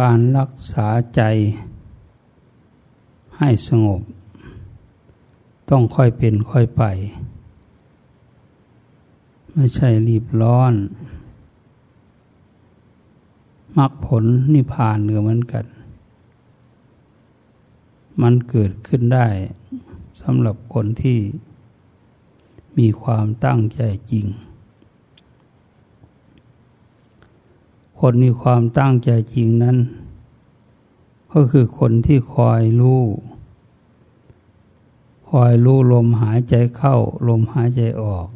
การรักษาใจให้สงบ ต้องค่อยเป็นค่อยไป ไม่ใช่รีบร้อนมรรคผลนิพพานเหมือนกัน มันเกิดขึ้นได้สำหรับคนที่มีความตั้งใจจริง คนมีความตั้งใจจริงนั้น ก็คือคนที่คอยรู้คอยรู้ลมหายใจเข้า ลมหายใจออก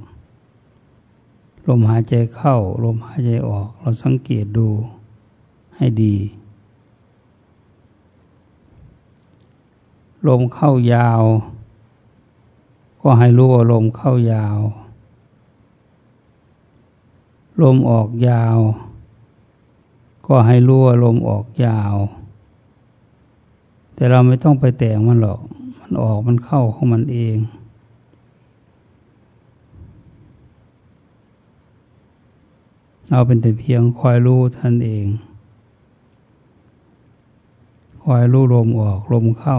ลมหายใจเข้า ลมหายใจออก เราสังเกตดูให้ดี ลมเข้ายาว ก็ให้รู้ว่าลมเข้ายาว ลมออกยาว ก็ให้รู้ว่าลมออกยาว แต่เราไม่ต้องไปแต่งมันหรอก มันออกมันเข้าของมันเองเราเป็นแต่เพียงคอยรู้ท่านเอง คอยรู้ลมออกลมเข้า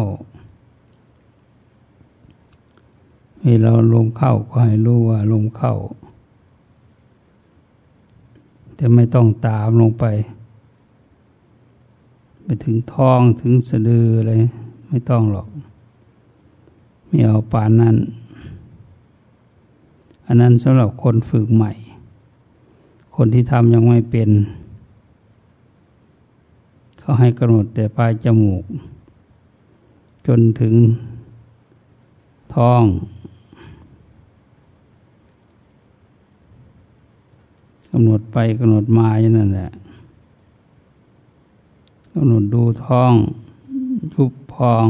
เวลาลมเข้าก็ให้รู้ว่าลมเข้า แต่ไม่ต้องตามลงไป ไปถึงท้องถึงสะดืออะไรไม่ต้องหรอก ไม่เอาปานนั้น อันนั้นสำหรับคนฝึกใหม่ คนที่ทำยังไม่เป็น เขาให้กำหนดแต่ปลายจมูก จนถึงท้องกำหนดไปกำหนดมาอย่างนั้นแหละ กำหนดดูท้อง ยุบพอง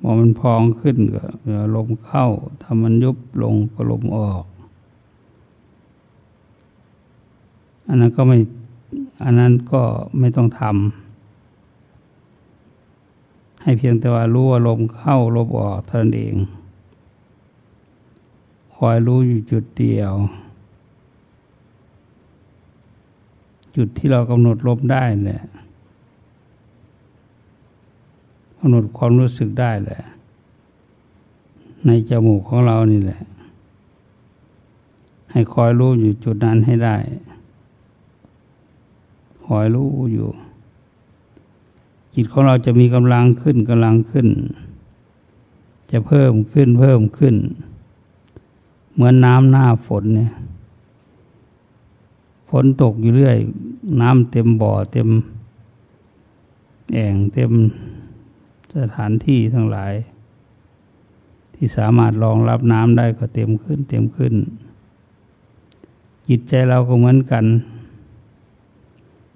พอมันพองขึ้นก็ลมเข้า ถ้ามันยุบลงก็ลมออก อันนั้นก็ไม่อันนั้นก็ไม่ต้องทำให้เพียงแต่ว่ารู้ว่าลมเข้าลมออกเท่านั้นเอง คอยรู้อยู่จุดเดียว จุดที่เรากำหนดลมได้แหละกำหนดความรู้สึกได้แหละ ในจมูกของเรานี่แหละ ให้คอยรู้อยู่จุดนั้นให้ได้ คอยรู้อยู่ จิตของเราจะมีกำลังขึ้นกำลังขึ้น จะเพิ่มขึ้นเพิ่มขึ้น เหมือนน้ำหน้าฝนเนี่ย ฝนตกอยู่เรื่อย น้ำเต็มบ่อเต็ม แอ่งเต็มสถานที่ทั้งหลาย ที่สามารถรองรับน้ำได้ก็เต็มขึ้น เต็มขึ้น จิตใจเราก็เหมือนกัน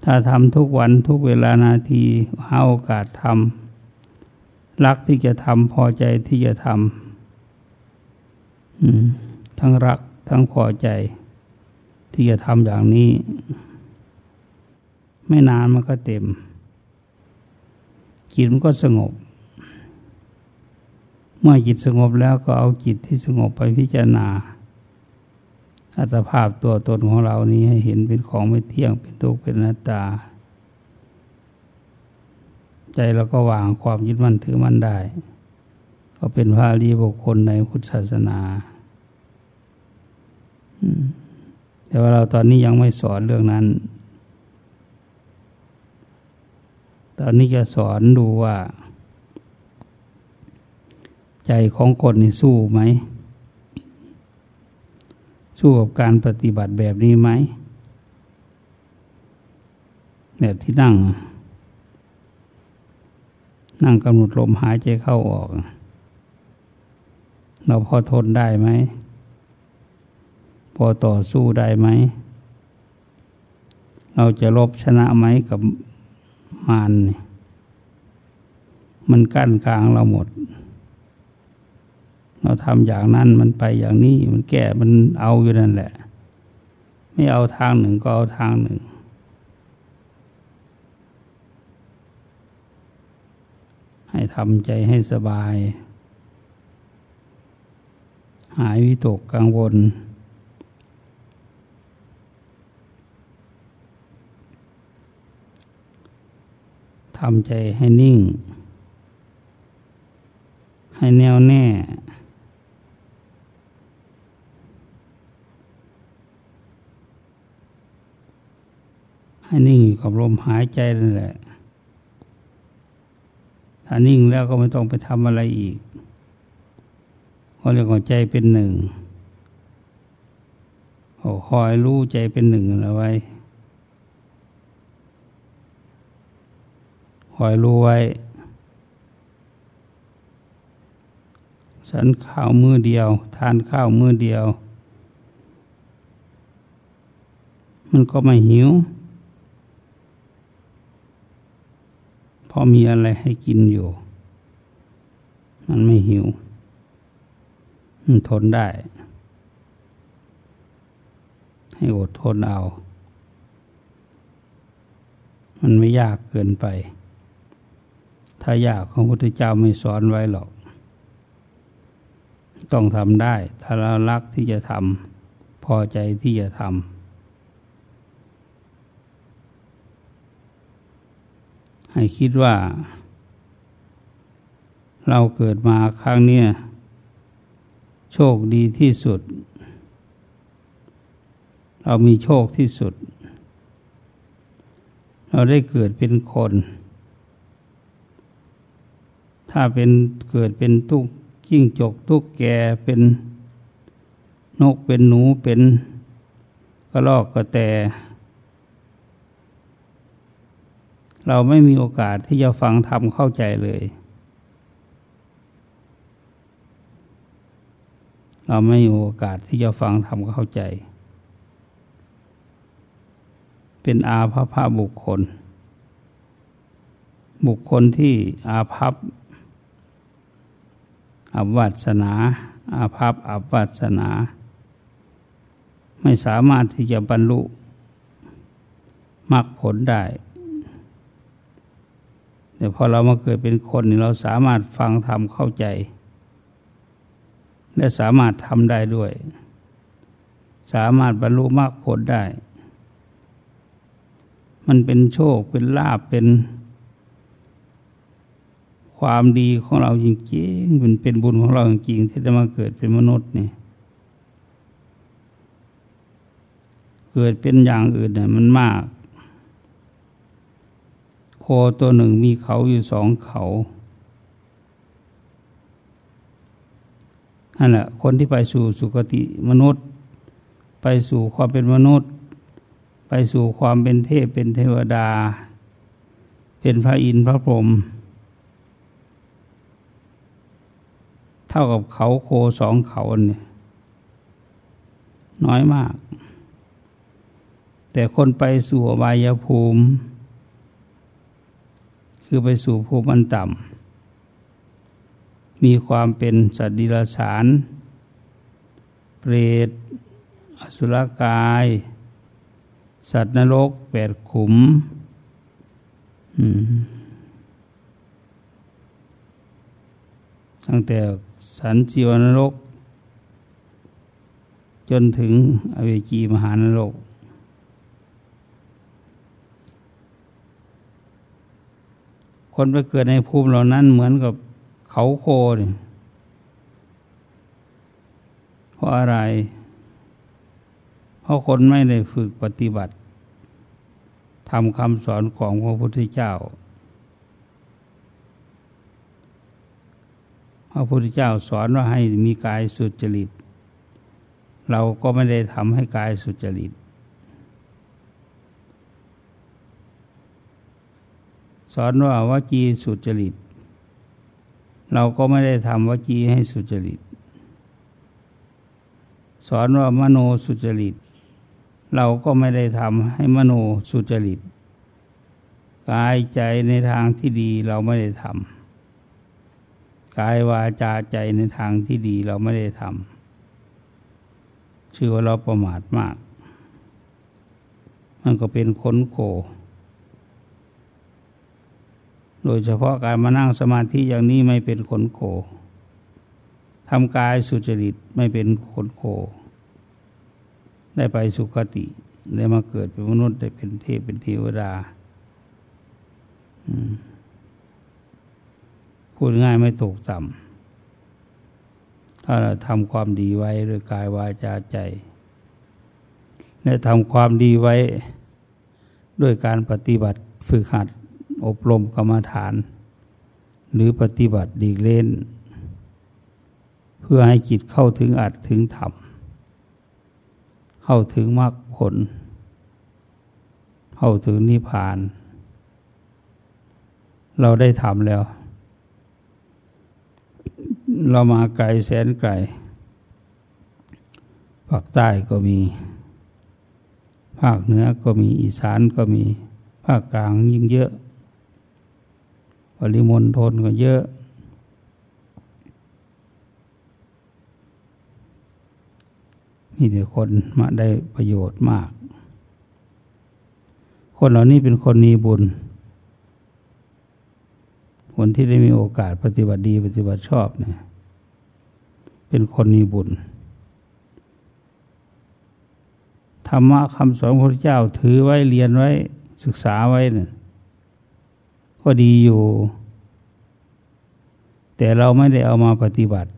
ถ้าทำทุกวันทุกเวลานาทีหาโอกาสทำรักที่จะทำพอใจที่จะทำทั้งรักทั้งพอใจ ที่จะทำอย่างนี้ ไม่นานมันก็เต็มจิตมันก็สงบ เมื่อจิตสงบแล้วก็เอาจิตที่สงบไปพิจารณา อัตภาพตัวตนของเรานี้ให้เห็นเป็นของไม่เที่ยงเป็นทุกข์เป็นนัตตา ใจเราก็วางความยึดมั่นถือมั่นได้ ก็เป็นพระรีบุคคลในพุทธศาสนา แต่ว่าเราตอนนี้ยังไม่สอนเรื่องนั้น ตอนนี้จะสอนดูว่า ใจของคนนี่สู้ไหม สู้กับการปฏิบัติแบบนี้ไหม แบบที่นั่ง นั่งกำหนดลมหายใจเข้าออก เราพอทนได้ไหม อต่อสู้ได้ไหม เราจะลบชนะไหมกับมารมันกั้นกลางเราหมด เราทำอย่างนั้นมันไปอย่างนี้มันแก้มันเอาอยู่นั่นแหละ ไม่เอาทางหนึ่งก็เอาทางหนึ่งให้ทำใจให้สบาย หายวิตกกังวล ทำใจให้นิ่ง ให้แน่วแน่ ให้นิ่งอยู่กับลมหายใจนั่นแหละ ถ้านิ่งแล้วก็ไม่ต้องไปทำอะไรอีกเพราะเรื่องของใจเป็นหนึ่งคอยรู้ใจเป็นหนึ่งเอาไว้ค อยรู้ไว้ฉันข้าวมือเดียว ทานข้าวมือเดียว มันก็ไม่หิว พอมีอะไรให้กินอยู่ มันไม่หิว มันทนได้ ให้อดทนเอามันไม่ยากเกินไป ถ้ายากของพระพุทธเจ้าไม่สอนไว้หรอก ต้องทำได้ ถ้าเรารักที่จะทำพอใจที่จะทำให้คิดว่า เราเกิดมาครั้งนี้โชคดีที่สุด เรามีโชคที่สุด เราได้เกิดเป็นคน ถ้าเป็นเกิดเป็นตุกจิ้งจกตุกแกเป็นนกเป็นหนูเป็นกระรอกกระแต เราไม่มีโอกาสที่จะฟังธรรมเข้าใจเลย เราไม่มีโอกาสที่จะฟังธรรมเข้าใจ เป็นอาภัพบุคคล บุคคลที่อาภัพ อับวัสนาอาภัพอับวัสนา ไม่สามารถที่จะบรรลุมรรคผลได้ แต่พอเรามาเกิดเป็นคนนี่เราสามารถฟังธรรมเข้าใจ และสามารถทำได้ด้วย สามารถบรรลุมรรคผลได้ มันเป็นโชคเป็นลาบเป็น ความดีของเราจริงๆมันเป็นบุญของเราจริงๆที่ได้มาเกิดเป็นมนุษย์นี่เกิดเป็นอย่างอื่นเนี่ยมันมาก โคตัวหนึ่งมีเขาอยู่สองเขานั่นแหละคนที่ไปสู่สุคติมนุษย์ ไปสู่ความเป็นมนุษย์ ไปสู่ความเป็นเทพเป็นเทวดา เป็นพระอินทร์พระพรหม เท่ากับเขาโคสองเขาเนี่ยน้อยมาก แต่คนไปสู่อบายภูมิ คือไปสู่ภูมิอันต่ำมีความเป็นสัตว์ดิลสาร เปรตอสุรกาย สัตว์นรกแปดขุมตั้งแต่ สันจิวนรก จนถึงอเวจีมหานรก คนไปเกิดในภูมิเหล่านั้นเหมือนกับเขาโคนี่เพราะอะไร เพราะคนไม่ได้ฝึกปฏิบัติทำคำสอนของพระพุทธเจ้า พระพุทธเจ้าสอนว่าให้มีกายสุจริต เราก็ไม่ได้ทำให้กายสุจริต สอนว่าวจีสุจริต เราก็ไม่ได้ทำวจีให้สุจริต สอนว่ามโนสุจริต เราก็ไม่ได้ทำให้มโนสุจริต กายใจในทางที่ดีเราไม่ได้ทำ กายวาจาใจในทางที่ดีเราไม่ได้ทำชื่อว่าเราประมาทมาก มันก็เป็นขนโขโดยเฉพาะการมานั่งสมาธิอย่างนี้ไม่เป็นขนโขทำกายสุจริตไม่เป็นขนโขได้ไปสุคติ ได้มาเกิดเป็นมนุษย์ได้เป็นเทพเป็นเทวดา อืม พูดง่ายไม่ตกต่ำถ้าเราทำความดีไว้ด้วยกายวาจาใจและทำความดีไว้ด้วยการปฏิบัติฝึกหัดอบรมกรรมฐาน หรือปฏิบัติดีเล่น เพื่อให้จิตเข้าถึงอัดถึงธรรม เข้าถึงมรรคผล เข้าถึงนิพพาน เราได้ทำแล้ว เรามาไกลแสนไกลภาคใต้ก็มี ภาคเหนือก็มีอีสานก็มี ภาคกลางยิ่งเยอะปริมณฑลก็เยอะ มีแต่คนมาได้ประโยชน์มาก คนเหล่านี้เป็นคนมีบุญ คนที่ได้มีโอกาสปฏิบัติดีปฏิบัติชอบเนี่ย เป็นคนมีบุญ ธรรมะคำสอนพระเจ้าถือไว้เรียนไว้ศึกษาไว้เนี่ยก็ดีอยู่ แต่เราไม่ได้เอามาปฏิบัติ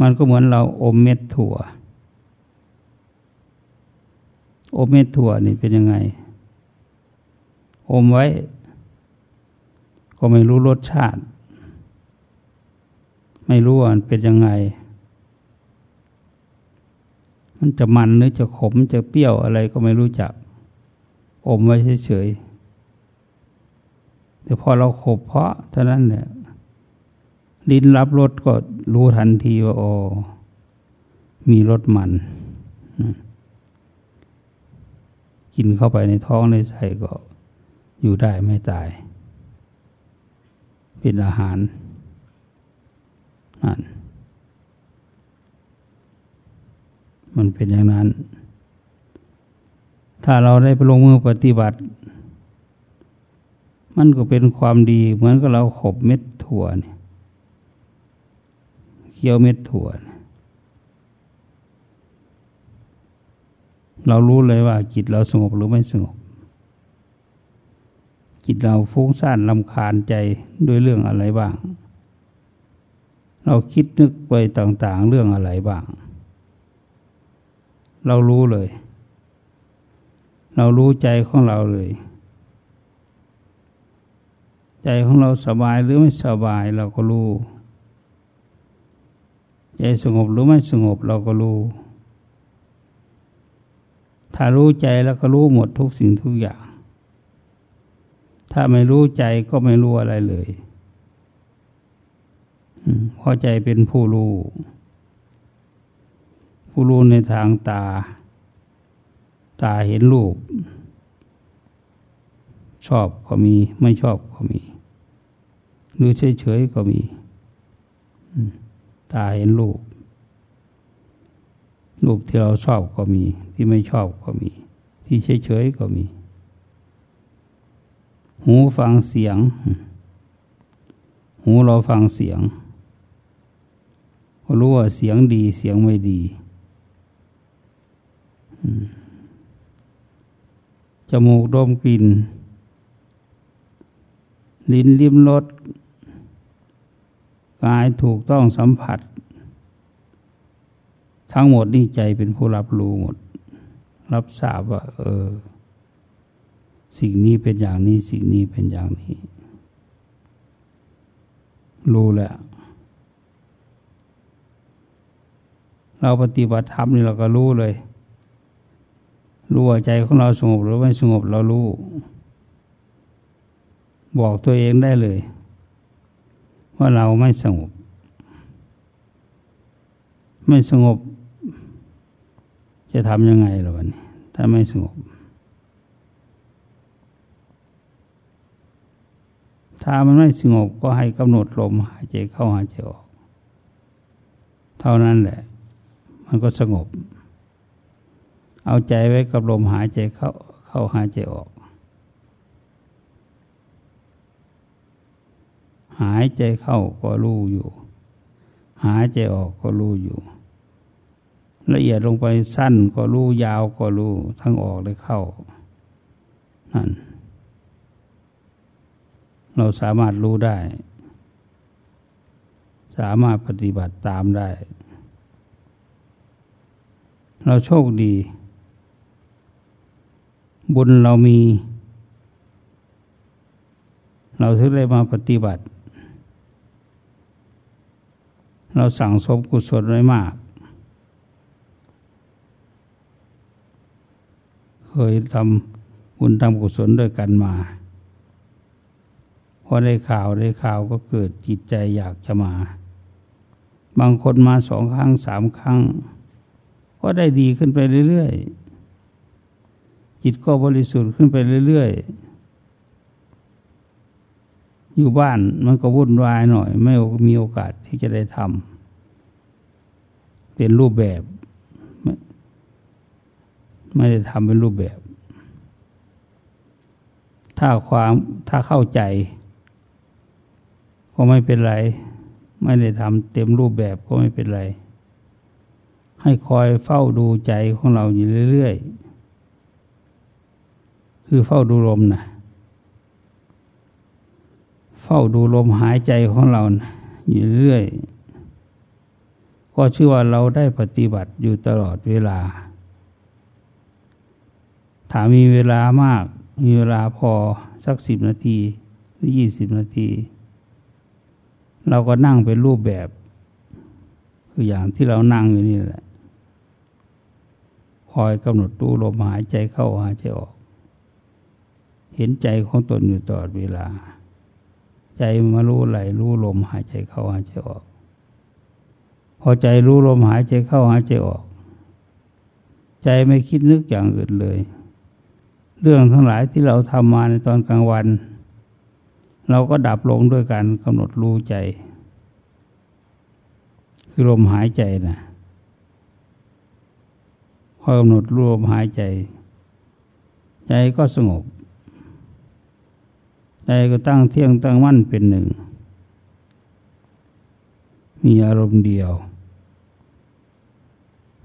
มันก็เหมือนเราอมเม็ดถั่ว อมเม็ดถั่วนี่เป็นยังไง อมไว้ ก็ไม่รู้รสชาติ ไม่รู้ว่าเป็นยังไง มันจะมันหรือจะขมจะเปรี้ยวอะไรก็ไม่รู้จัก อมไว้เฉยๆแต่พอเราขบเพาะเท่านั้นเนี่ยลิ้นรับรสก็รู้ทันทีว่าโอ้มีรสมันกินเข้าไปในท้องในไส้ก็อยู่ได้ไม่ตาย เป็นอาหาร นั่นมันเป็นอย่างนั้น ถ้าเราได้ไปลงมือปฏิบัติ มันก็เป็นความดี เหมือนกับเราขบเม็ดถั่วเนี่ยเคี้ยวเม็ดถั่ว เรารู้เลยว่าจิตเราสงบหรือไม่สงบ จิตเราฟุ้งซ่านลำคาญใจด้วยเรื่องอะไรบ้าง เราคิดนึกไปต่างๆ เรื่องอะไรบ้าง เรารู้เลย เรารู้ใจของเราเลย ใจของเราสบายหรือไม่สบายเราก็รู้ ใจสงบหรือไม่สงบเราก็รู้ ถ้ารู้ใจแล้วก็รู้หมดทุกสิ่งทุกอย่าง ถ้าไม่รู้ใจก็ไม่รู้อะไรเลย เพราะใจเป็นผู้รู้ ผู้รู้ในทางตา ตาเห็นรูป ชอบก็มีไม่ชอบก็มี หรือเฉยๆก็มี ตาเห็นรูป รูปที่เราชอบก็มี ที่ไม่ชอบก็มี ที่เฉยๆก็มี หูฟังเสียง หูเราฟังเสียง รู้ว่าเสียงดีเสียงไม่ดีจมูกดมกลิ่น ลิ้นลิ้มรสกายถูกต้องสัมผัส ทั้งหมดนี่ใจเป็นผู้รับรู้หมด รับทราบว่า เออ สิ่งนี้เป็นอย่างนี้ สิ่งนี้เป็นอย่างนี้ รู้แล้ว เราปฏิบัติธรรมนี่เราก็รู้เลย รู้ว่าใจของเราสงบหรือไม่สงบเรารู้ บอกตัวเองได้เลย ว่าเราไม่สงบ ไม่สงบ จะทำยังไงล่ะวันนี้ ถ้าไม่สงบ ถ้ามันไม่สงบก็ให้กำหนดลมหายใจเข้าหายใจออก เท่านั้นแหละ มันก็สงบ เอาใจไว้กับลมหายใจเข้าเข้าหายใจออก หายใจเข้าก็รู้อยู่ หายใจออกก็รู้อยู่ ละเอียดลงไปสั้นก็รู้ยาวก็รู้ทั้งออกและเข้านั่นเราสามารถรู้ได้ สามารถปฏิบัติตามได้ เราโชคดี บุญเรามี เราถึงได้มาปฏิบัติ เราสั่งสมกุศลไว้มาก เคยทำบุญทำกุศลด้วยกันมาพอได้ข่าวได้ข่าวก็เกิดจิตใจอยากจะมา บางคนมาสองครั้งสามครั้ง ก็ได้ดีขึ้นไปเรื่อยๆ จิตก็บริสุทธิ์ขึ้นไปเรื่อยๆ อยู่บ้านมันก็วุ่นวายหน่อย ไม่มีโอกาสที่จะได้ทำเป็นรูปแบบไม่ไม่ได้ทำเป็นรูปแบบ ถ้าความถ้าเข้าใจ ก็ไม่เป็นไร ไม่ได้ทำเต็มรูปแบบก็ไม่เป็นไร ให้คอยเฝ้าดูใจของเราอยู่เรื่อยๆ คือเฝ้าดูลมนะเฝ้าดูลมหายใจของเรานะอยู่เรื่อย ก็ชื่อว่าเราได้ปฏิบัติอยู่ตลอดเวลา ถ้ามีเวลามาก มีเวลาพอสักสิบนาทีหรือยี่สิบนาที เราก็นั่งเป็นรูปแบบ คืออย่างที่เรานั่งอยู่นี่แหละ คอยกำหนดดูลมหายใจเข้าหายใจออก เห็นใจของตนอยู่ตลอดเวลา ใจมารู้ไหลรู้ลมหายใจเข้าหายใจออก พอใจรู้ลมหายใจเข้าหายใจออก ใจไม่คิดนึกอย่างอื่นเลย เรื่องทั้งหลายที่เราทำมาในตอนกลางวัน เราก็ดับลงด้วยการกำหนดรู้ใจ คือลมหายใจนะ พอกำหนดรู้ลมหายใจ ใจก็สงบ ใจก็ตั้งเที่ยงตั้งมั่นเป็นหนึ่ง มีอารมณ์เดียว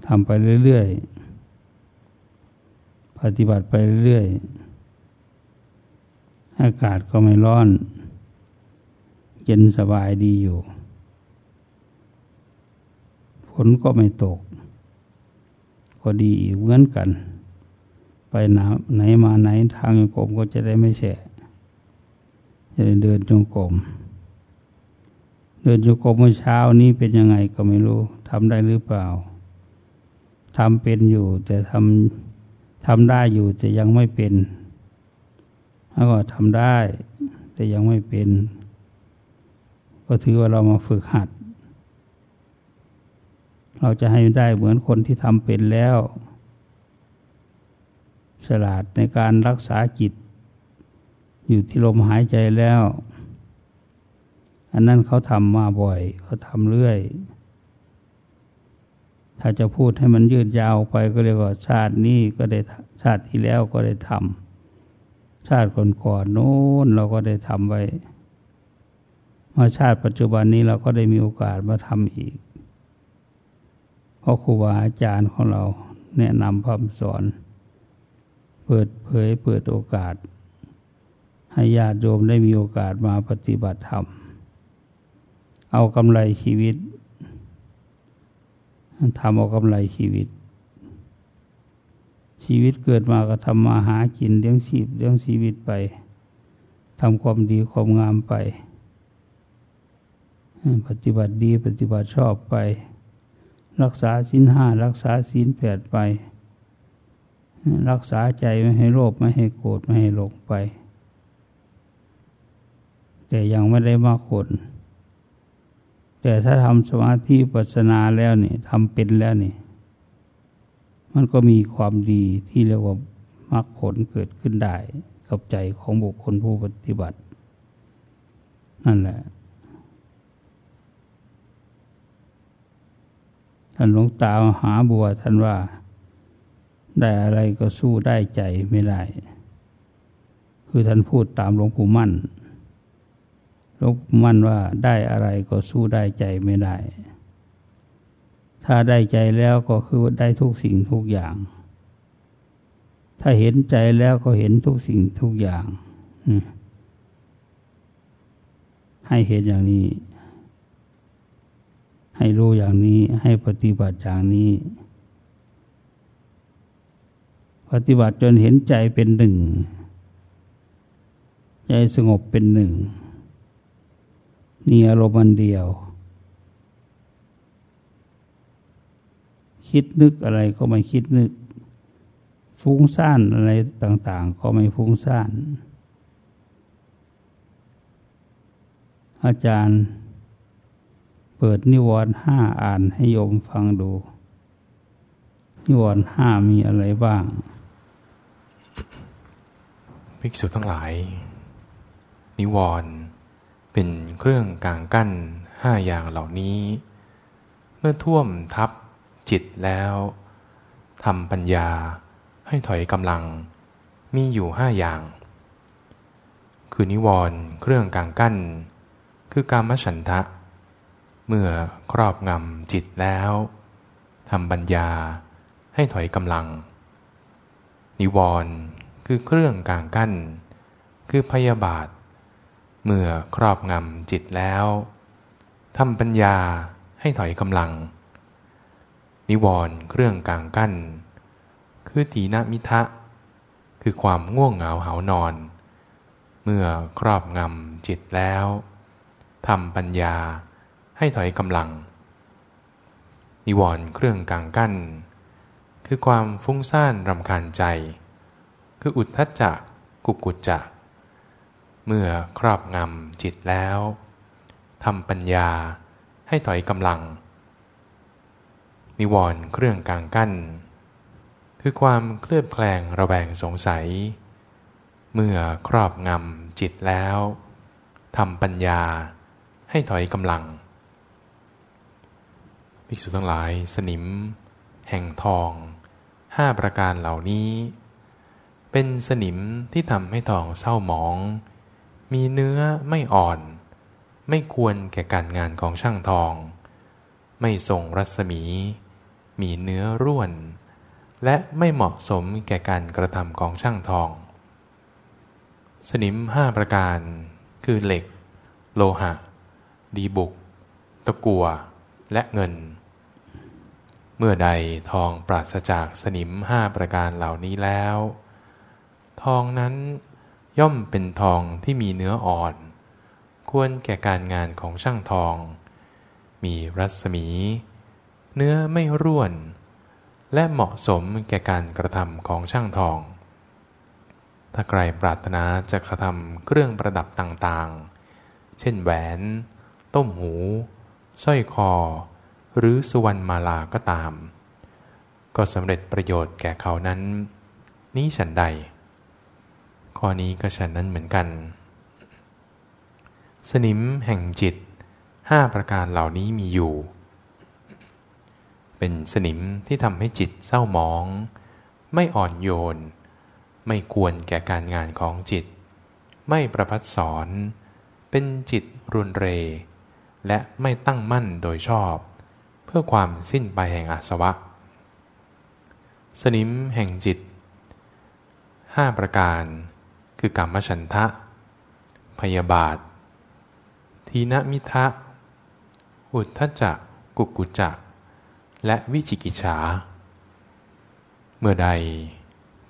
ทำไปเรื่อยๆ ปฏิบัติไปเรื่อยอากาศก็ไม่ร้อน เย็นสบายดีอยู่ ฝนก็ไม่ตก ก็ดีอีกเหมือนกัน ไปไหนมาไหนทางจงกรมก็จะได้ไม่แฉะจะได้เดินจงกรมเดินจงกรมเมื่อเช้านี้เป็นยังไงก็ไม่รู้ทำได้หรือเปล่าทำเป็นอยู่ แต่ทำทำได้อยู่แต่ยังไม่เป็นแล้วก็ทำได้ แต่ยังไม่เป็น ก็ถือว่าเรามาฝึกหัด เราจะให้ได้เหมือนคนที่ทำเป็นแล้ว สลาดในการรักษาจิต อยู่ที่ลมหายใจแล้ว อันนั้นเขาทำมาบ่อย เขาทำเรื่อย ถ้าจะพูดให้มันยืดยาวไปก็เรียกว่าชาตินี้ก็ได้ชาติที่แล้วก็ได้ทำชาติก่อนๆโน้นเราก็ได้ทำไว้มาชาติปัจจุบันนี้เราก็ได้มีโอกาสมาทำอีก พราะครูบาอาจารย์ของเราแนะนำพมสอน เปิดเผยเปิดโอกาส ให้ญาติโยมได้มีโอกาสมาปฏิบัติธรรม เอากำไรชีวิตทำเอากำไรชีวิต ชีวิตเกิดมาก็ทำมาหากินเลี้ยงชีพเลี้ยงชีวิตไปทำความดีความงามไป ปฏิบัติดีปฏิบัติชอบไป รักษาสินห้ารักษาสินแปดไป รักษาใจไม่ให้โลภไม่ให้โกรธไม่ให้หลงไป แต่ยังไม่ได้มาผลแต่ถ้าทำสมาธิปัสนาแล้วนี่ทำเป็นแล้วนี่มันก็มีความดีที่เรียกว่ามรรคผลเกิดขึ้นได้ กับใจของบุคคลผู้ปฏิบัติ นั่นแหละ ท่านหลวงตาหาบัวท่านว่า ได้อะไรก็สู้ได้ใจไม่ได้ คือท่านพูดตามหลวงปู่มั่นหลวงปู่มั่นว่าได้อะไรก็สู้ได้ใจไม่ได้ ถ้าได้ใจแล้วก็คือได้ทุกสิ่งทุกอย่าง ถ้าเห็นใจแล้วก็เห็นทุกสิ่งทุกอย่างให้เห็นอย่างนี้ ให้รู้อย่างนี้ให้ปฏิบัติอย่างนี้ ปฏิบัติจนเห็นใจเป็นหนึ่ง ใจสงบเป็นหนึ่งมีอารมณ์เดียว คิดนึกอะไรก็ไม่คิดนึก ฟุ้งซ่านอะไรต่าง ๆ ก็ไม่ฟุ้งซ่าน อาจารย์ เปิดนิวรณ์ห้าอ่านให้โยมฟังดู นิวรณ์ห้ามีอะไรบ้าง ภิกษุทั้งหลาย นิวรณ์เป็นเครื่องกลางกั้นห้าอย่างเหล่านี้ เมื่อท่วมทับจิตแล้วทำปัญญาให้ถอยกำลังมีอยู่ห้าอย่าง คือนิวรณ์เครื่องกลางกั้น คือการมฉันทะ เมื่อครอบงำจิตแล้วทำปัญญาให้ถอยกำลัง นิวรณ์คือเครื่องกลางกั้น คือพยาบาท เมื่อครอบงำจิตแล้วทำปัญญาให้ถอยกำลัง นิวรณ์เครื่องกลางกั้น คือทีนมิทะ คือความง่วงเหงาเหานอน เมื่อครอบงำจิตแล้วทำปัญญา ให้ถอยกำลัง นิวรณ์เครื่องกลางกั้น คือความฟุ้งซ่านรำคาญใจ คืออุทธัจจะกุกุจจะ เมื่อครอบงำจิตแล้วทำปัญญาให้ถอยกำลัง นิวรณ์เครื่องกลางกั้น คือความเคลือบแคลงระแวงสงสัย เมื่อครอบงำจิตแล้วทำปัญญาให้ถอยกำลัง ภิกษุทั้งหลาย สนิม แห่งทองห้าประการเหล่านี้ เป็นสนิมที่ทำให้ทองเศร้าหมอง มีเนื้อไม่อ่อน ไม่ควรแก่การงานของช่างทอง ไม่ทรงรัศมี มีเนื้อร่วน และไม่เหมาะสมแก่การกระทำของช่างทอง สนิมห้าประการคือเหล็ก โลหะ ดีบุก ตะกัว และเงิน มื่อใดทองปราศจากสนิมห้าประการเหล่านี้แล้ว ทองนั้นย่อมเป็นทองที่มีเนื้ออ่อน ควรแก่การงานของช่างทอง มีรัศมี เนื้อไม่ร่วน และเหมาะสมแก่การกระทำของช่างทอง ถ้าใครปรารถนาจะกระทำเครื่องประดับต่างๆ เช่นแหวน ต้มหู สร้อยคอ หรือสุวรรณมาลาก็ตาม ก็สำเร็จประโยชน์แก่เขานั้น นี้ฉันใด ข้อนี้ก็ฉันนั้นเหมือนกัน สนิมแห่งจิตห้าประการเหล่านี้มีอยู่ เป็นสนิมที่ทำให้จิตเศร้าหมอง ไม่อ่อนโยน ไม่ควรแก่การงานของจิต ไม่ประพัดสอน เป็นจิตรุนเร และไม่ตั้งมั่นโดยชอบ พื่อความสิ้นไปแห่งอาสวะ สนิมแห่งจิตห้าประการคือกรรมฉันทะ พยาบาท ทีนมิทะ อุทธจักกุกุจักและวิจิกิจฉา เมื่อใด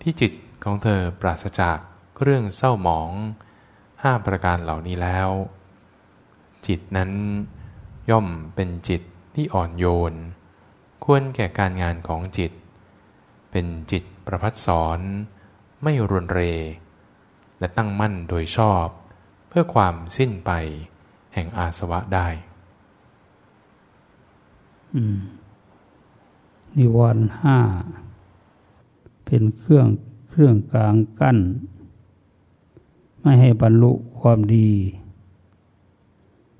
ที่จิตของเธอปราศจากเรื่องเศร้าหมองห้าประการเหล่านี้แล้ว จิตนั้นย่อมเป็นจิต ที่อ่อนโยน ควรแก่การงานของจิต เป็นจิตประพัดสอน ไม่รุนเร และตั้งมั่นโดยชอบ เพื่อความสิ้นไปแห่งอาสวะได้นิวรณ์ห้า เป็นเครื่องเครื่องกลางกั้น ไม่ให้บรรลุความดี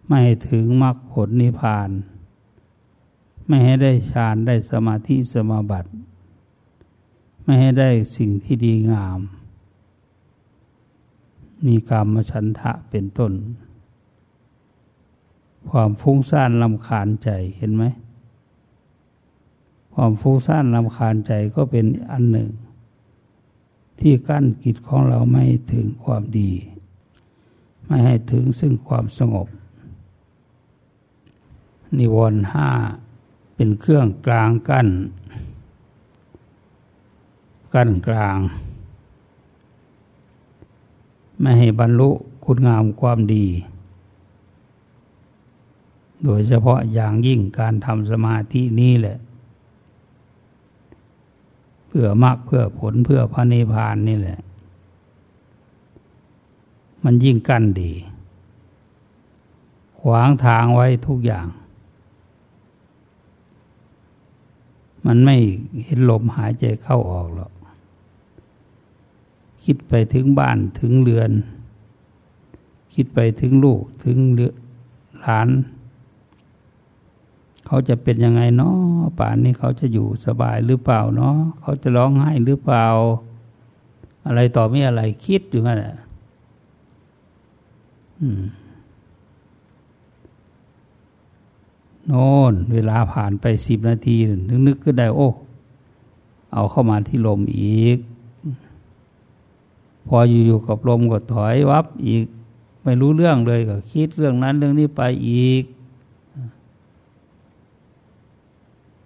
ไม่ให้ถึงมรรคผลนิพพาน ไม่ให้ได้ฌานได้สมาธิสมาบัติ ไม่ให้ได้สิ่งที่ดีงาม มีกรรมฉันทะเป็นต้น ความฟุ้งซ่านลำคาญใจเห็นไหมความฟุ้งซ่านลำคาญใจก็เป็นอันหนึ่ง ที่กั้นกิจของเราไม่ถึงความดี ไม่ให้ถึงซึ่งความสงบ นิวรณ์ห้า เป็นเครื่องกลางกั้น กั้นกลาง ไม่ให้บรรลุคุณงามความดี โดยเฉพาะอย่างยิ่งการทำสมาธินี้แหละ เพื่อมากเพื่อผลเพื่อพระนิพพานนี่แหละ มันยิ่งกั้นดี ขวางทางไว้ทุกอย่าง มันไม่เห็นลมหายใจเข้าออกหรอก คิดไปถึงบ้านถึงเรือน คิดไปถึงลูกถึงหลาน เขาจะเป็นยังไงเนาะป่านนี้เขาจะอยู่สบายหรือเปล่าเนาะเขาจะร้องไห้หรือเปล่า อะไรต่อไม่อะไรคิดอยู่นั่นแหละอืม โน่นเวลาผ่านไปสิบนาทีนึกนึกก็ได้โอ้ เอาเข้ามาที่ลมอีก พออยู่ๆกับลมก็ถอยวับอีก ไม่รู้เรื่องเลยก็คิดเรื่องนั้นเรื่องนี้ไปอีก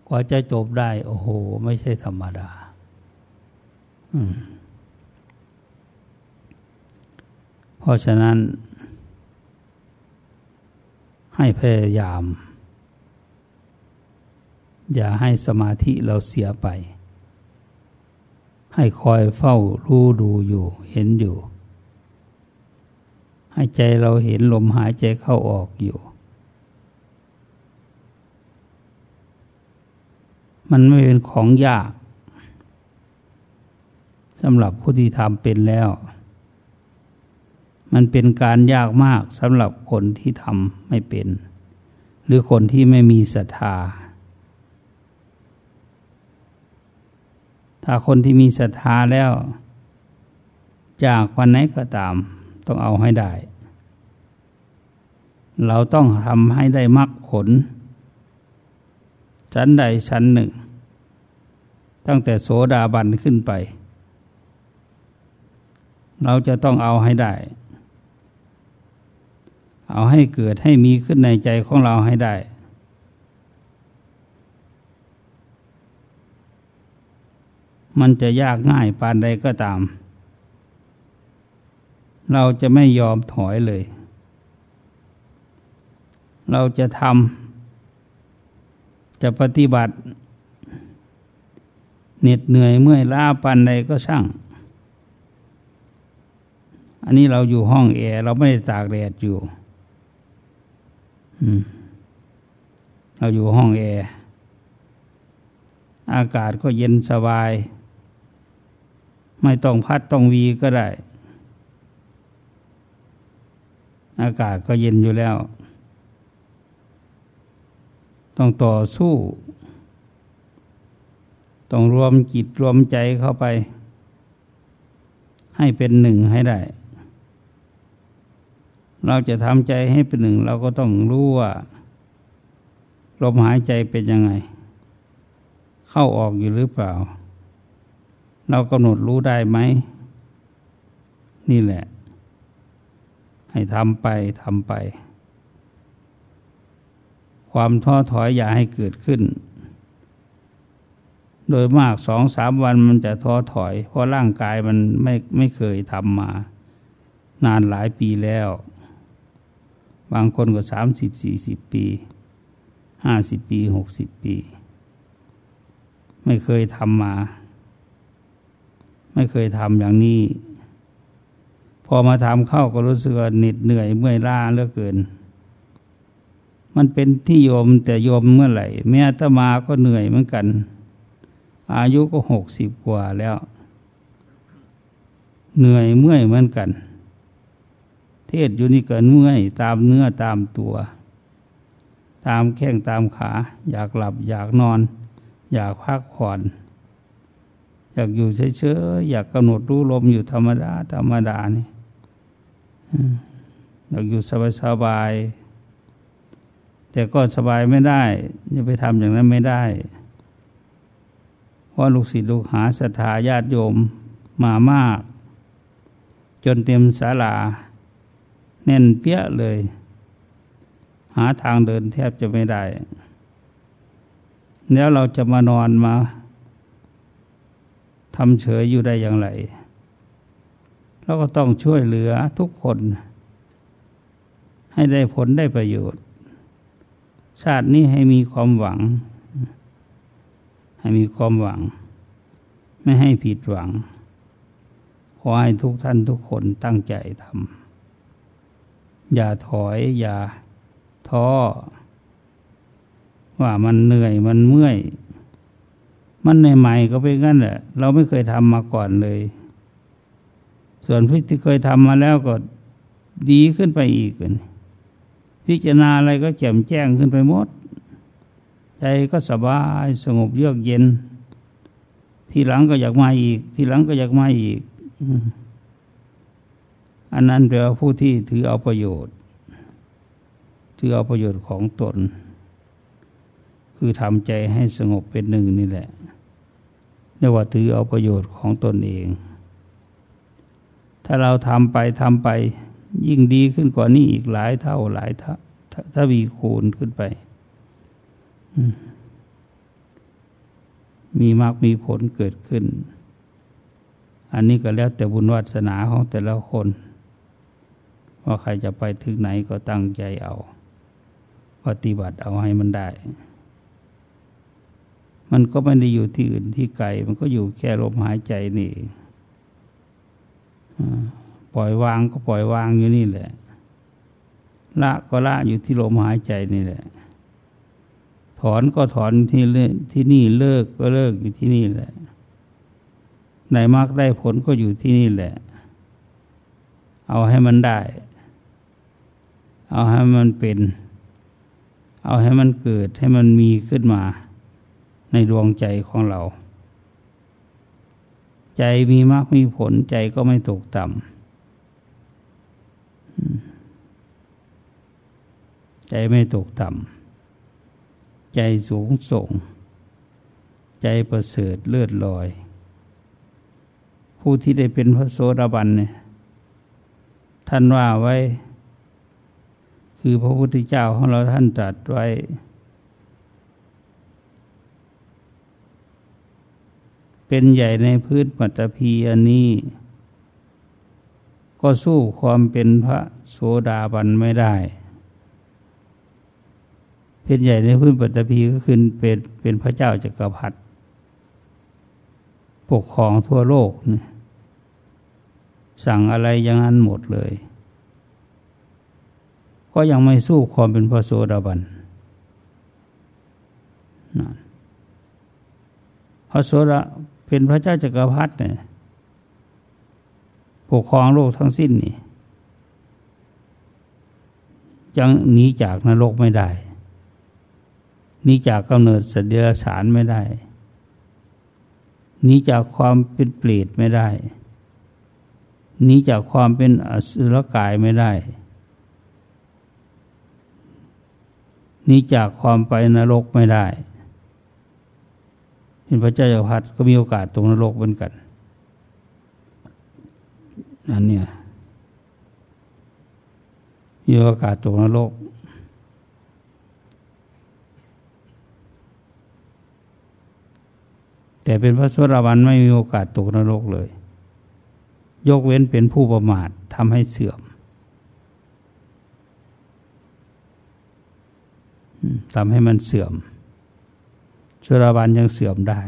กว่าจะจบได้ โอ้โห ไม่ใช่ธรรมดา เพราะฉะนั้น ให้พยายาม อย่าให้สมาธิเราเสียไป ให้คอยเฝ้ารู้ดูอยู่ เห็นอยู่ ให้ใจเราเห็นลมหายใจเข้าออกอยู่ มันไม่เป็นของยากสำหรับผู้ที่ทำเป็นแล้ว มันเป็นการยากมากสำหรับคนที่ทำไม่เป็น หรือคนที่ไม่มีศรัทธา ถ้าคนที่มีศรัทธาแล้ว จากวันไหนก็ตาม ต้องเอาให้ได้ เราต้องทำให้ได้มรรคผล ชั้นใดชั้นหนึ่ง ตั้งแต่โสดาบันขึ้นไป เราจะต้องเอาให้ได้ เอาให้เกิดให้มีขึ้นในใจของเราให้ได้ มันจะยากง่ายปานใดก็ตาม เราจะไม่ยอมถอยเลย เราจะทำจะปฏิบัติ เหน็ดเหนื่อยเมื่อยล้าปานใดก็ช่าง อันนี้เราอยู่ห้องแอร์เราไม่ได้ตากแดดอยู่เราอยู่ห้องแอร์อากาศก็เย็นสบาย ไม่ต้องพัดต้องวีก็ได้ อากาศก็เย็นอยู่แล้ว ต้องต่อสู้ ต้องรวมจิตรวมใจเข้าไป ให้เป็นหนึ่งให้ได้ เราจะทำใจให้เป็นหนึ่ง เราก็ต้องรู้ว่าลมหายใจเป็นยังไง เข้าออกอยู่หรือเปล่า เรากำหนดรู้ได้ไหม นี่แหละ ให้ทำไปทำไป ความท้อถอยอย่าให้เกิดขึ้น โดยมากสองสามวันมันจะท้อถอย เพราะร่างกายมันไม่ไม่เคยทำมา นานหลายปีแล้ว บางคนก็สามสิบสี่สิบปีห้าสิบปีหกสิบปี ไม่เคยทำมา ไม่เคยทำอย่างนี้ พอมาทำเข้าก็รู้สึกว่าเหน็ดเหนื่อยเมื่อยล้าเหลือเกิน มันเป็นที่โยมแต่โยมเมื่อไหร่ แม่ตมาก็เหนื่อยเหมือนกัน อายุก็หกสิบกว่าแล้ว เหนื่อยเมื่อยเหมือนกัน เทศอยู่นี่เกินเมื่อยตามเนื้อตามตัว ตามแข้งตามขา อยากหลับอยากนอน อยากพักผ่อน อยากอยู่เฉยๆอยากกำหนดรู้ลมอยู่ธรรมดา ธรรมดานี่อยากอยู่สบายๆแต่ก็สบายไม่ได้จะไปทำอย่างนั้นไม่ได้ เพราะลูกศิษย์ลูกหาศรัทธาญาติโยมมามาก จนเต็มศาลา แน่นเปี้ยเลย หาทางเดินแทบจะไม่ได้ แล้วเราจะมานอนมา ทำเฉยอยู่ได้อย่างไรเราก็ต้องช่วยเหลือทุกคน ให้ได้ผลได้ประโยชน์ ชาตินี้ให้มีความหวัง ให้มีความหวัง ไม่ให้ผิดหวัง ขอให้ทุกท่านทุกคนตั้งใจทำอย่าถอย อย่าท้อว่ามันเหนื่อยมันเมื่อย มันในใหม่ก็เป็นงั้นแหละ เราไม่เคยทำมาก่อนเลย ส่วนพิที่เคยทำมาแล้วก็ดีขึ้นไปอีกพิจารณาอะไรก็แจ่มแจ้งขึ้นไปหมด ใจก็สบายสงบเยือกเย็น ทีหลังก็อยากมาอีก ทีหลังก็อยากมาอีก อันนั้นแปลว่าผู้ที่ถือเอาประโยชน์ ถือเอาประโยชน์ของตน คือทำใจให้สงบเป็นหนึ่งนี่แหละ เรียกว่าถือเอาประโยชน์ของตนเอง ถ้าเราทำไปทำไป ยิ่งดีขึ้นกว่านี้อีกหลายเท่าหลายถ้าถ้าวีคูณขึ้นไป มีมากมีผลเกิดขึ้น อันนี้ก็แล้วแต่บุญวัสนาของแต่ละคน ว่าใครจะไปถึงไหนก็ตั้งใจเอา ปฏิบัติเอาให้มันได้ มันก็ไม่ได้อยู่ที่อื่นที่ไกล มันก็อยู่แค่ลมหายใจนี่ปล่อยวางก็ปล่อยวางอยู่นี่แหละ ละก็ละอยู่ที่ลมหายใจนี่แหละ ถอนก็ถอนที่ที่นี่เลิกก็เลิกอยู่ที่นี่แหละไหนมากได้ผลก็อยู่ที่นี่แหละ เอาให้มันได้ เอาให้มันเป็น เอาให้มันเกิดให้มันมีขึ้นมา ในดวงใจของเรา ใจมีมากมีผลใจก็ไม่ตกต่ำใจไม่ตกต่ำใจสูงส่ง ใจประเสริฐเลือดลอย ผู้ที่ได้เป็นพระโสดาบันเนี่ยท่านว่าไว้ คือพระพุทธเจ้าของเราท่านตรัสไว้ เป็นใหญ่ในพื้นปัตภีอันนี้ ก็สู้ความเป็นพระโสดาบันไม่ได้ เป็นใหญ่ในพื้นปัตภีก็คือเป็นเป็นพระเจ้าจักรพรรดิปกครองทั่วโลกนี่สั่งอะไรอย่างนั้นหมดเลย ก็ยังไม่สู้ความเป็นพระโสดาบันพระโสดา เป็นพระเจ้าจักรพรรดิเนี่ยปกครองโลกทั้งสิ้นนี่ยังหนีจากนรกไม่ได้หนีจากกำเนิดสัตว์เดรัจฉานไม่ได้หนีจากความเป็นเปรตไม่ได้หนีจากความเป็นอสุรกายไม่ได้หนีจากความไปนรกไม่ได้ เห็นพระเจ้าจักรพรรดิก็มีโอกาสตรงนรกเหมือนกันนั่นเนี่ยมีโอกาสตกนรกแต่เป็นพระสวดาวันไม่มีโอกาสตกนรกเลย ยกเว้นเป็นผู้ประมาททำให้เสื่อมทำให้มันเสื่อม ชราบันยังเสื่อมได้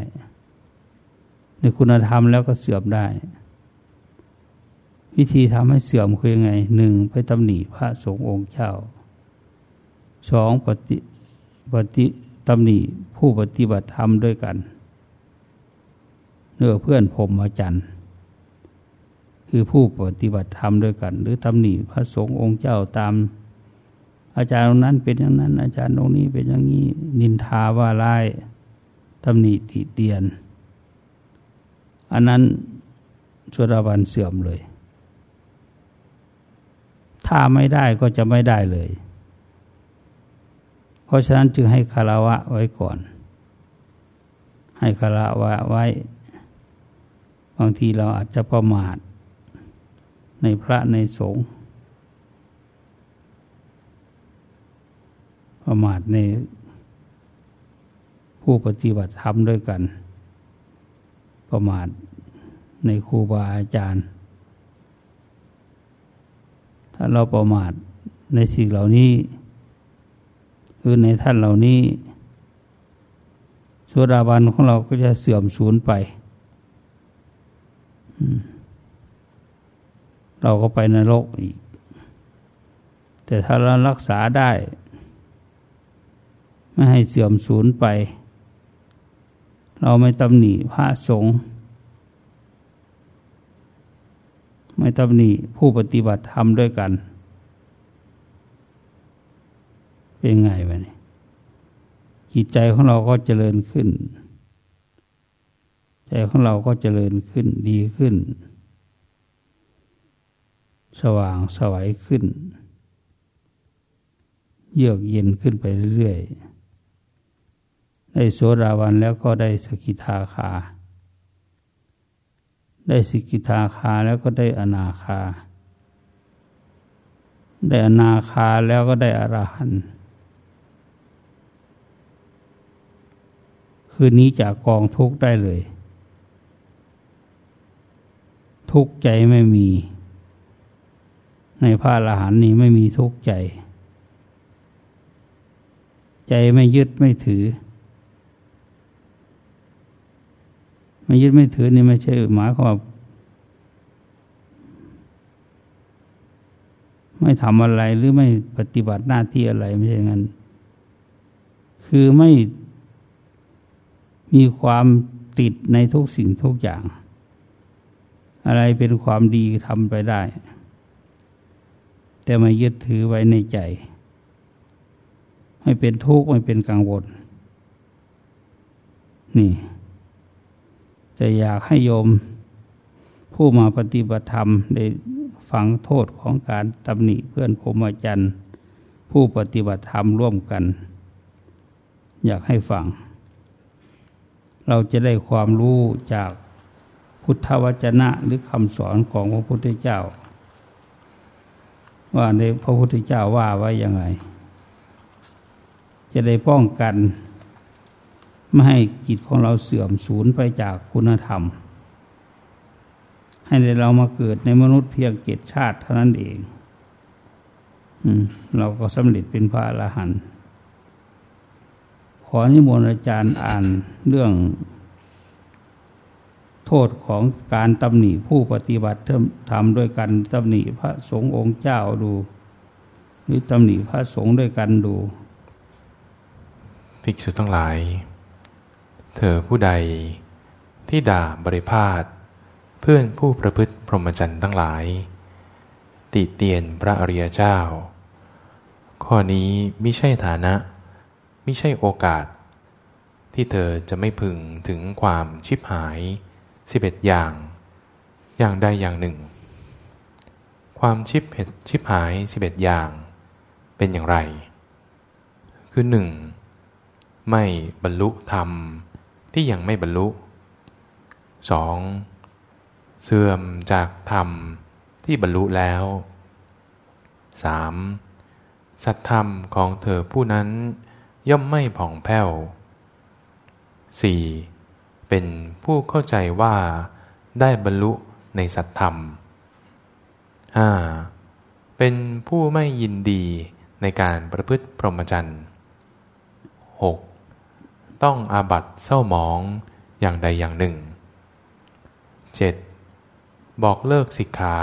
ในคุณธรรมแล้วก็เสื่อมได้ วิธีทำให้เสื่อมคือยังไงหนึ่งไปตำหนิพระสงฆ์องค์เจ้าสองปฏิปฏิตำหนิผู้ปฏิบัติธรรมด้วยกันเนื้อเพื่อนผมอาจารย์คือผู้ปฏิบัติธรรมด้วยกัน หรือตำหนิพระสงฆ์องค์เจ้าตาม อาจารย์ตรงนั้นเป็นอย่างนั้น อาจารย์ตรงนี้เป็นอย่างนี้นินทาว่าร้ายำหนิติเตียน อันนั้นชวดาบันเสื่อมเลย ถ้าไม่ได้ก็จะไม่ได้เลย เพราะฉะนั้นจึงให้คารวะไว้ก่อน ให้คารวะไว้ บางทีเราอาจจะประมาท ในพระในสงฆ์ประมาทใน ผู้ปฏิบัติธรรมด้วยกัน ประมาทในครูบาอาจารย์ ถ้าเราประมาทในสิ่งเหล่านี้คือในท่านเหล่านี้สุดาบันของเราก็จะเสื่อมสูญไป เราก็ไปนรกอีก แต่ถ้าเรารักษาได้ ไม่ให้เสื่อมสูญไป เราไม่ตำหนิพระสงฆ์ไม่ตำหนิผู้ปฏิบัติธรรมด้วยกัน เป็นไงวะนี่ยจิตใจของเราก็เจริญขึ้น ใจของเราก็เจริญขึ้นดีขึ้น สว่างสวัยขึ้น เยือกเย็นขึ้นไปเรื่อยๆ ได้โสดาวันแล้วก็ได้สกิทาคา ได้สกิทาคาแล้วก็ได้อนาคา ได้อนาคาแล้วก็ได้อรหันต์คืนนี้จากกองทุกได้เลย ทุกใจไม่มี ในพระอรหันต์นี้ไม่มีทุกใจ ใจไม่ยึดไม่ถือ ไม่ยึดไม่ถือนี่ไม่ใช่หมายความไม่ทำอะไรหรือไม่ปฏิบัติหน้าที่อะไรไม่ใช่งั้น คือไม่มีความติดในทุกสิ่งทุกอย่าง อะไรเป็นความดีทำไปได้ แต่ไม่ยึดถือไว้ในใจ ไม่เป็นทุกข์ไม่เป็นกังวล นี่ จะอยากให้โยมผู้มาปฏิบัติธรรมได้ฟังโทษของการตำหนิเพื่อนผมอาจารย์ผู้ปฏิบัติธรรมร่วมกัน อยากให้ฟัง เราจะได้ความรู้จากพุทธวจนะหรือคำสอนของพระพุทธเจ้า ว่าในพระพุทธเจ้าว่าไว้ยังไงจะได้ป้องกัน ไม่ให้จิตของเราเสื่อมสูญไปจากคุณธรรม ให้เรามาเกิดในมนุษย์เพียงเจ็ดชาติเท่านั้นเองเราก็สำเร็จเป็นพระอรหันต์ขอนิมนต์อาจารย์อ่านเรื่อง โทษของการตำหนิผู้ปฏิบัติทำด้วยกันตำหนิพระสงฆ์องค์เจ้าดู หรือตำหนิพระสงฆ์ด้วยกันดู ภิกษุทั้งหลาย เธอผู้ใด ที่ด่าบริพาทเพื่อนผู้ประพฤติพรหมจรรย์ทั้งหลาย ติเตียนพระอริยเจ้า ข้อนี้ไม่ใช่ฐานะไม่ใช่โอกาส ที่เธอจะไม่พึงถึงความชิบหายสิบเอ็ดอย่าง อย่างใดอย่างหนึ่ง ความชิบเหชิบหายสิบเอ็ดอย่างเป็นอย่างไร คือหนึ่งไม่บรรลุธรรม ที่ยังไม่บรรลุสองเสื่อมจากธรรมที่บรรลุแล้วสามสัตธรรมของเธอผู้นั้นย่อมไม่ผ่องแผ้ว 4. เป็นผู้เข้าใจว่าได้บรรลุในสัตธรรม 5. เป็นผู้ไม่ยินดีในการประพฤติพรหมจรรย์ 6. ต้องอาบัตเศร้าหมองอย่างใดอย่างหนึ่ง 7. บอกเลิกสิกขา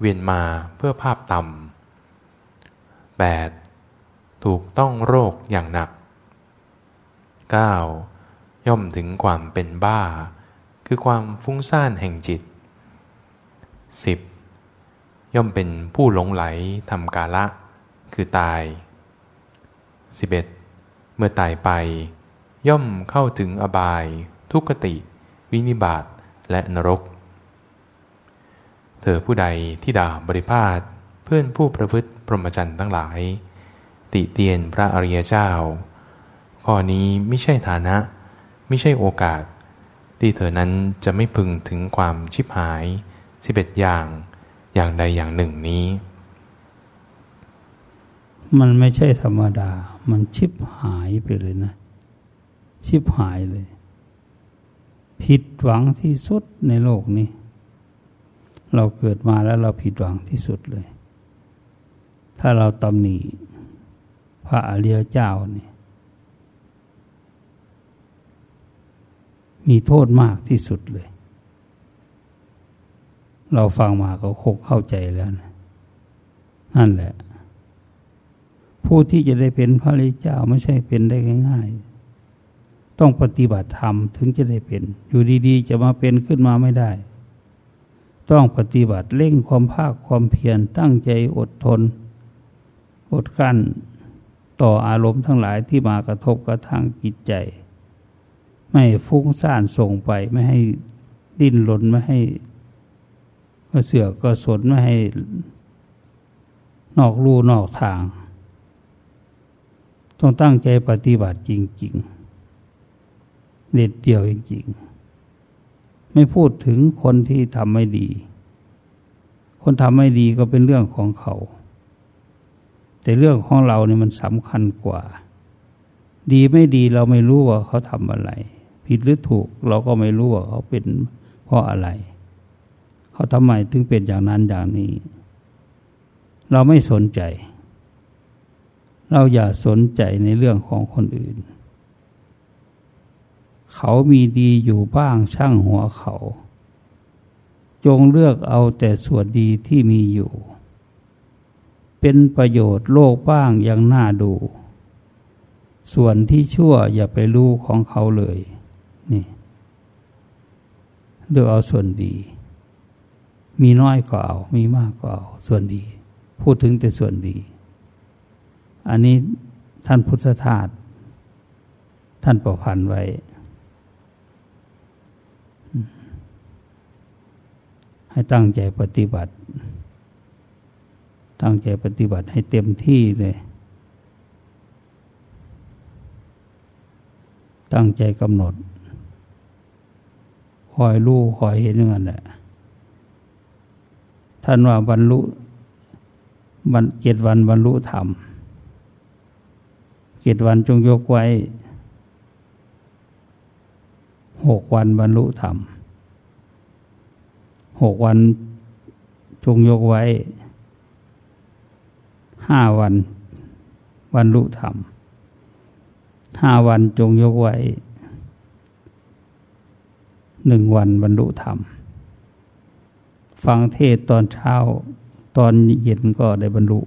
เวียนมาเพื่อภาพต่ำ 8. ถูกต้องโรคอย่างหนัก 9. ย่อมถึงความเป็นบ้า คือความฟุ้งซ่านแห่งจิต 10. ย่อมเป็นผู้หลงไหลทำกาละ คือตาย 11. เมื่อตายไป ย่อมเข้าถึงอบาย ทุกขติ วินิบาตและนรก เธอผู้ใดที่ด่าบริพาทเพื่อนผู้ประพฤติพรหมจรรย์ทั้งหลาย ติเตียนพระอริยเจ้า ข้อนี้ไม่ใช่ฐานะ ไม่ใช่โอกาส ที่เธอนั้นจะไม่พึงถึงความชิบหายสิบเอ็ดอย่างอย่างใดอย่างหนึ่งนี้ มันไม่ใช่ธรรมดา มันชิบหายไปเลยนะ ชิบหายเลย ผิดหวังที่สุดในโลกนี้ เราเกิดมาแล้วเราผิดหวังที่สุดเลย ถ้าเราตำหนิพระอริยเจ้านี่มีโทษมากที่สุดเลย เราฟังมาก็คงเข้าใจแล้วนะนั่นแหละ ผู้ที่จะได้เป็นพระริเจ้าไม่ใช่เป็นได้ง่ายๆ ต้องปฏิบัติธรรมถึงจะได้เป็น อยู่ดีๆ จะมาเป็นขึ้นมาไม่ได้ ต้องปฏิบัติเร่งความภาคความเพียรตั้งใจอดทน อดกั้นต่ออารมณ์ทั้งหลายที่มากระทบกระทั่งจิตใจ ไม่ฟุ้งซ่านส่งไปไม่ให้ดิ้นรนไม่ให้ก็เสือกก็สนไม่ให้นอกลู่นอกทาง ต้องตั้งใจปฏิบัติจริง ๆ เด็ดเดี่ยวจริงๆ ไม่พูดถึงคนที่ทำไม่ดี คนทำไม่ดีก็เป็นเรื่องของเขา แต่เรื่องของเราเนี่ยมันสำคัญกว่า ดีไม่ดีเราไม่รู้ว่าเขาทำอะไร ผิดหรือถูกเราก็ไม่รู้ว่าเขาเป็นเพราะอะไร เขาทำไมถึงเป็นอย่างนั้นอย่างนี้ เราไม่สนใจ เราอย่าสนใจในเรื่องของคนอื่น เขามีดีอยู่บ้างช่างหัวเขา จงเลือกเอาแต่ส่วนดีที่มีอยู่ เป็นประโยชน์โลกบ้างยังน่าดู ส่วนที่ชั่วอย่าไปรู้ของเขาเลยนี่เลือกเอาส่วนดี มีน้อยก็เอา มีมากก็เอา ส่วนดี พูดถึงแต่ส่วนดี อันนี้ท่านพุทธทาสท่านประพันธ์ไว้ ให้ตั้งใจปฏิบัติ ตั้งใจปฏิบัติให้เต็มที่เลย ตั้งใจกำหนด คอยรู้คอยเห็นอย่างนั้นแหละ ท่านว่าบรรลุเจ็ดวันบรรลุธรรมเจ็ดวันจงยกไว้หกวันบรรลุธรรม หกวันจงยกไว้ห้าวันบรรลุธรรมห้าวันจงยกไว้หนึ่งวันบรรลุธรรม ฟังเทศตอนเช้าตอนเย็นก็ได้บรรลุ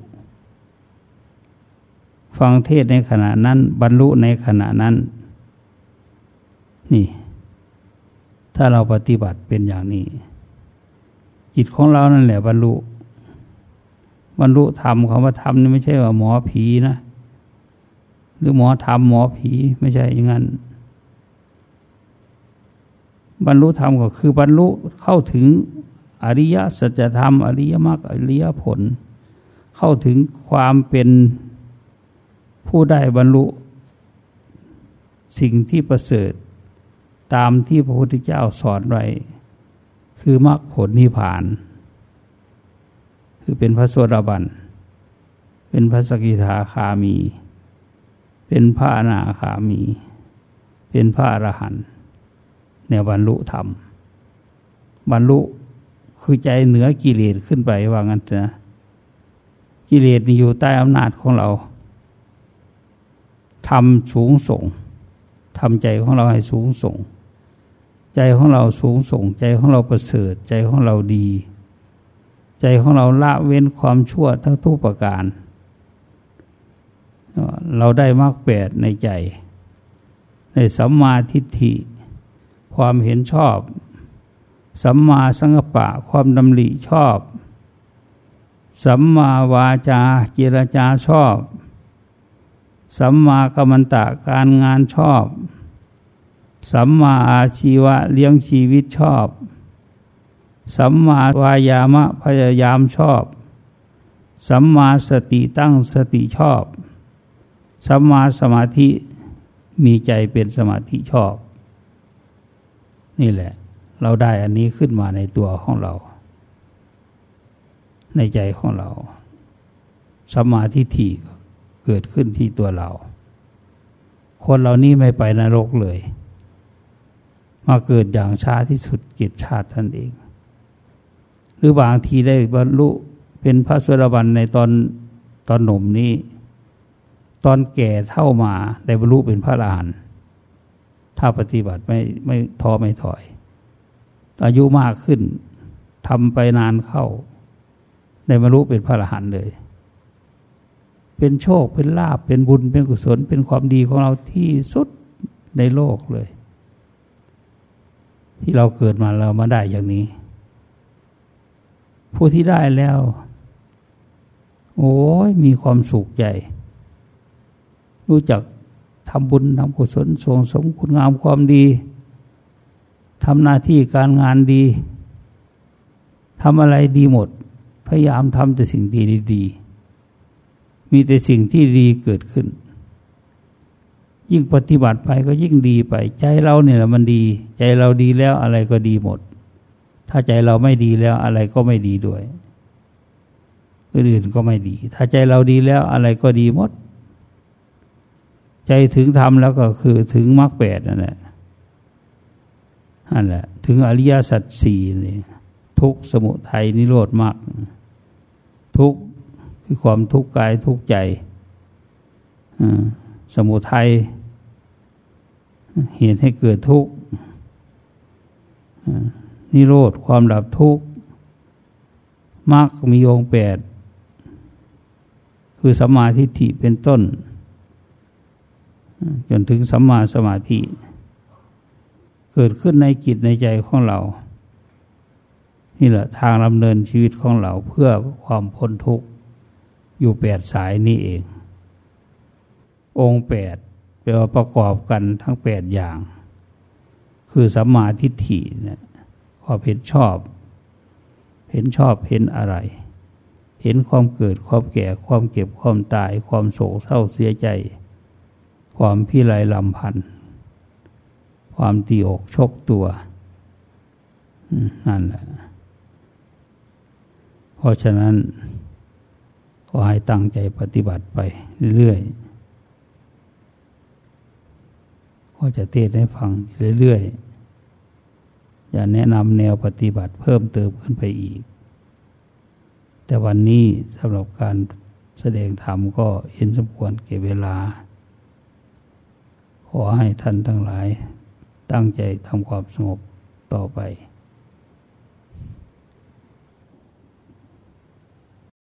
ฟังเทศในขณะนั้น บรรลุในขณะนั้น นี่ ถ้าเราปฏิบัติเป็นอย่างนี้ จิตของเรานั่นแหละบรรลุบรรลุธรรมคำว่าธรรมนี่ไม่ใช่ว่าหมอผีนะ หรือหมอธรรมหมอผีไม่ใช่อย่างนั้น บรรลุธรรมก็คือบรรลุเข้าถึงอริยสัจธรรม อริยมรรคอริยผล เข้าถึงความเป็นผู้ได้บรรลุสิ่งที่ประเสริฐ ตามที่พระพุทธเจ้าสอนไว้ คือมรรคผลนิพพาน คือเป็นพระโสดาบัน เป็นพระสกิทาคามี เป็นพระอนาคามี เป็นพระอรหันต์เนี่ยบรรลุธรรม บรรลุคือใจเหนือกิเลสขึ้นไปว่างั้นนะกิเลสอยู่ใต้อำนาจของเราทำสูงส่งทำใจของเราให้สูงส่ง ใจของเราสูงส่ง ใจของเราประเสริฐ ใจของเราดี ใจของเราละเว้นความชั่วทั้งทุกประการ เราได้มรรคแปดในใจ ในสัมมาทิฏฐิ ความเห็นชอบ สัมมาสังกปะ ความดำริชอบ สัมมาวาจาเจรจาชอบ สัมมากัมมันตะการงานชอบ สัมมาอาชีวะเลี้ยงชีวิตชอบ สัมมาวายามะพยายามชอบ สัมมาสติตั้งสติชอบ สัมมาสมาธิมีใจเป็นสมาธิชอบ นี่แหละ เราได้อันนี้ขึ้นมาในตัวของเรา ในใจของเราสัมมาธิถี่เกิดขึ้นที่ตัวเรา คนเหล่านี้ไม่ไปนรกเลย มาเกิดอย่างช้าที่สุดจิตชาติท่านเอง หรือบางทีได้บรรลุเป็นพระสวรบันในตอนตอนหนุ่มนี้ ตอนแก่เท่ามาได้บรรลุเป็นพระอรหันต์ถ้าปฏิบัติไม่ไม่ท้อไม่ถอย อายุมากขึ้นทำไปนานเข้าได้บรรลุเป็นพระอรหันต์เลย เป็นโชคเป็นลาบเป็นบุญเป็นกุศล เป็นความดีของเราที่สุดในโลกเลย ที่เราเกิดมาเรามาได้อย่างนี้ ผู้ที่ได้แล้ว โอ้ยมีความสุขใหญ่ รู้จักทำบุญทำกุศลส่งสมคุณงามความดีทำหน้าที่การงานดีทำอะไรดีหมด พยายามทำแต่สิ่งดีดีมีแต่สิ่งที่ดีเกิดขึ้น ยิ่งปฏิบัติไปก็ยิ่งดีไป ใจเราเนี่ยมันดี ใจเราดีแล้วอะไรก็ดีหมด ถ้าใจเราไม่ดีแล้วอะไรก็ไม่ดีด้วยอื่นก็ไม่ดี ถ้าใจเราดีแล้วอะไรก็ดีหมด ใจถึงธรรมแล้วก็คือถึงมรรคแปดนั่นแหละนั่นแหละ ถึงอริยสัจสี่นี่ทุกสมุทัยนิโรธมรรคทุกคือความทุกข์กายทุกข์ใจอ สมุทัยเหตุให้เกิดทุกข์นิโรธความดับทุกข์มรรคมีองค์แปดคือสัมมาทิฏฐิเป็นต้น จนถึงสัมมาสมาธิ เกิดขึ้นในจิตในใจของเรา นี่แหละทางดำเนินชีวิตของเราเพื่อความพ้นทุกข์อยู่แปดสายนี่เอง องค์แปดแปลว่าประกอบกันทั้งแปดอย่าง คือสัมมาทิฏฐิเนี่ยความเห็นชอบ เห็นชอบเห็นอะไร เห็นความเกิดความแก่ความเก็บความตาย ความโศกเศร้าเสียใจ ความพิไรลำพันธ์ความตีอกชกตัวนั่นแหละ เพราะฉะนั้นก็ให้ตั้งใจปฏิบัติไปเรื่อยๆ ก็จะเทศให้ฟังเรื่อยๆอย่าแนะนำแนวปฏิบัติเพิ่มเติมขึ้นไปอีก แต่วันนี้สำหรับการแสดงธรรมก็เห็นสมควรเก็บเวลา ขอให้ท่านทั้งหลาย ตั้งใจทำความสงบต่อไป